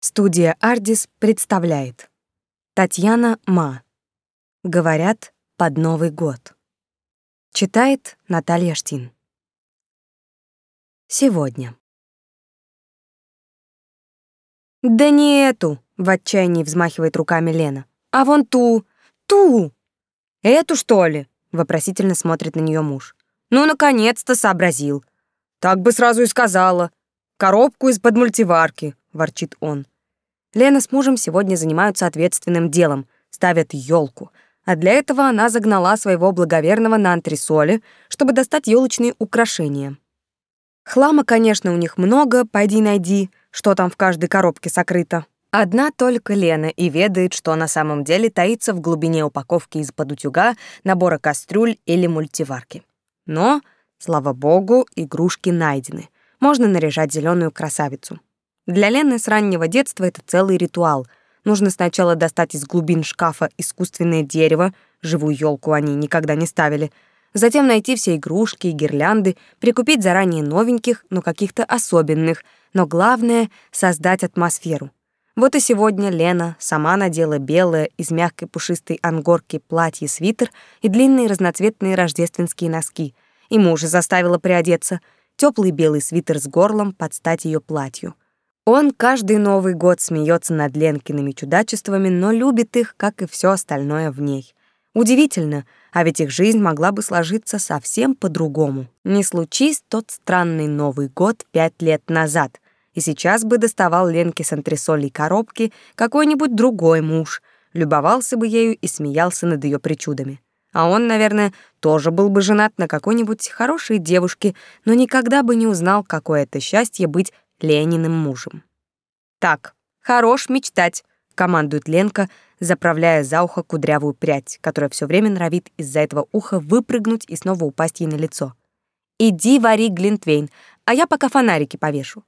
Студия «Ардис» представляет Татьяна Ма Говорят, под Новый год Читает Наталья Штин Сегодня «Да не эту!» — в отчаянии взмахивает руками Лена. «А вон ту! Ту!» «Эту, что ли?» — вопросительно смотрит на нее муж. «Ну, наконец-то сообразил. Так бы сразу и сказала. Коробку из-под мультиварки ворчит он. Лена с мужем сегодня занимаются ответственным делом, ставят елку, а для этого она загнала своего благоверного на антресоли, чтобы достать елочные украшения. Хлама, конечно, у них много, пойди найди, что там в каждой коробке сокрыто. Одна только Лена и ведает, что на самом деле таится в глубине упаковки из-под утюга, набора кастрюль или мультиварки. Но, слава богу, игрушки найдены. Можно наряжать зеленую красавицу. Для Лены с раннего детства это целый ритуал. Нужно сначала достать из глубин шкафа искусственное дерево, живую елку они никогда не ставили, затем найти все игрушки и гирлянды, прикупить заранее новеньких, но каких-то особенных, но главное — создать атмосферу. Вот и сегодня Лена сама надела белое из мягкой пушистой ангорки платье-свитер и длинные разноцветные рождественские носки, и мужа заставила приодеться — теплый белый свитер с горлом под стать ее платью. Он каждый Новый год смеется над Ленкиными чудачествами, но любит их, как и все остальное в ней. Удивительно, а ведь их жизнь могла бы сложиться совсем по-другому. Не случись тот странный Новый год пять лет назад, и сейчас бы доставал Ленке с антресолей коробки какой-нибудь другой муж, любовался бы ею и смеялся над ее причудами. А он, наверное, тоже был бы женат на какой-нибудь хорошей девушке, но никогда бы не узнал, какое это счастье быть Лениным мужем. «Так, хорош мечтать», — командует Ленка, заправляя за ухо кудрявую прядь, которая все время норовит из-за этого уха выпрыгнуть и снова упасть ей на лицо. «Иди вари глинтвейн, а я пока фонарики повешу».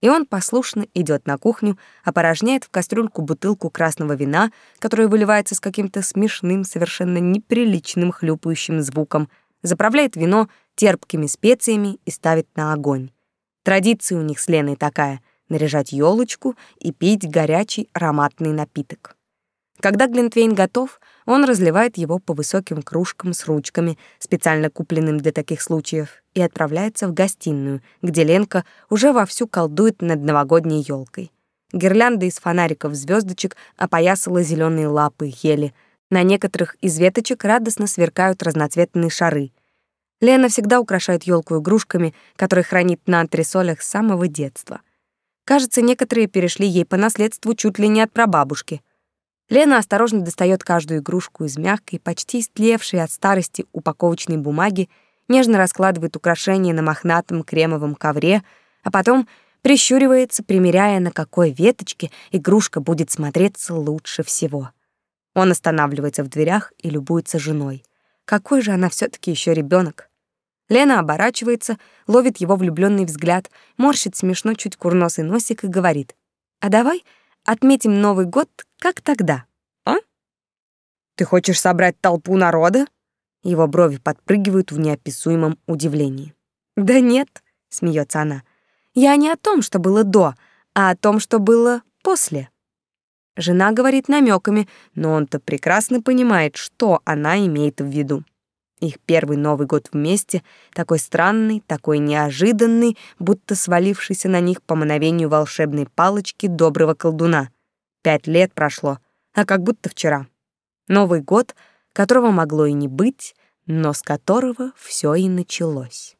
И он послушно идет на кухню, опорожняет в кастрюльку бутылку красного вина, которая выливается с каким-то смешным, совершенно неприличным хлюпающим звуком, заправляет вино терпкими специями и ставит на огонь. Традиция у них с Леной такая — наряжать елочку и пить горячий ароматный напиток. Когда Глинтвейн готов, он разливает его по высоким кружкам с ручками, специально купленным для таких случаев, и отправляется в гостиную, где Ленка уже вовсю колдует над новогодней елкой. Гирлянда из фонариков звездочек опоясала зеленые лапы ели. На некоторых из веточек радостно сверкают разноцветные шары. Лена всегда украшает елку игрушками, которые хранит на антресолях с самого детства. Кажется, некоторые перешли ей по наследству чуть ли не от прабабушки. Лена осторожно достает каждую игрушку из мягкой, почти истлевшей от старости упаковочной бумаги, нежно раскладывает украшения на мохнатом кремовом ковре, а потом прищуривается, примеряя, на какой веточке игрушка будет смотреться лучше всего. Он останавливается в дверях и любуется женой. Какой же она все таки еще ребенок. Лена оборачивается, ловит его влюбленный взгляд, морщит смешно чуть курносый носик и говорит: "А давай отметим Новый год, как тогда, а? Ты хочешь собрать толпу народа?" Его брови подпрыгивают в неописуемом удивлении. "Да нет", смеется она. "Я не о том, что было до, а о том, что было после". Жена говорит намеками, но он-то прекрасно понимает, что она имеет в виду. Их первый Новый год вместе, такой странный, такой неожиданный, будто свалившийся на них по мановению волшебной палочки доброго колдуна. Пять лет прошло, а как будто вчера. Новый год, которого могло и не быть, но с которого все и началось.